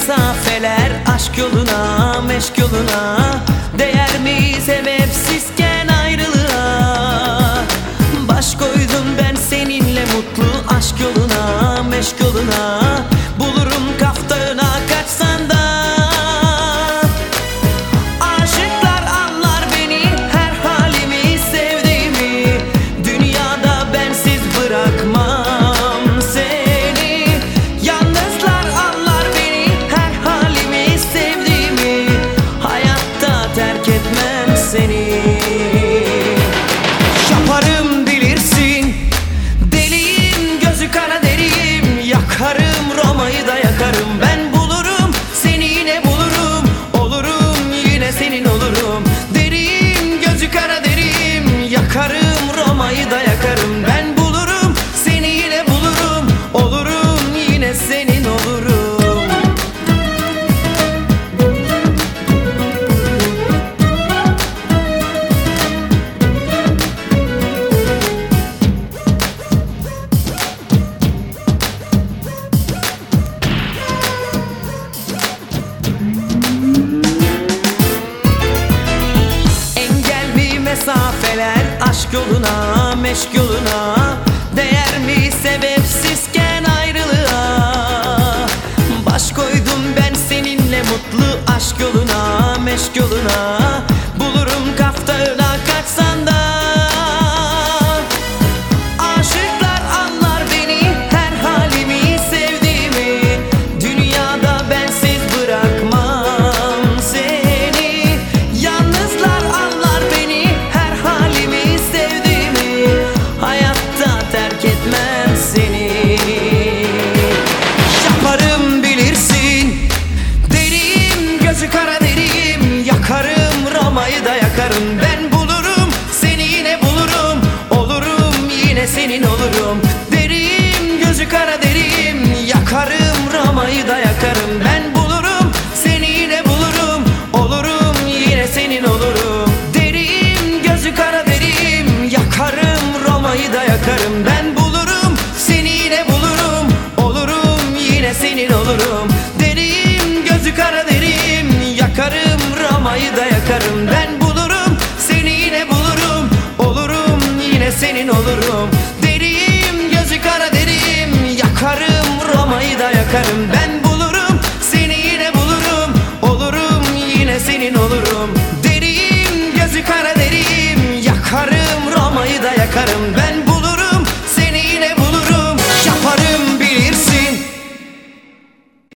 mesafeler Aşk yoluna, meşk yoluna. Değer mi sebepsizken ayrılığa? Baş koydum ben seninle mutlu Aşk yoluna, meşk yoluna. aşk yoluna meşk yoluna. Değer mi sebepsizken ayrılığa? Baş koydum ben seninle mutlu aşk yoluna meşk yoluna. Bulurum kaftağına kaçsan da 가라니 Dünyayı da yakarım ben bulurum. Seni yine bulurum. Olurum yine senin olurum. Deriyim gözü kara deriyim. Yakarım Roma'yı da yakarım. Ben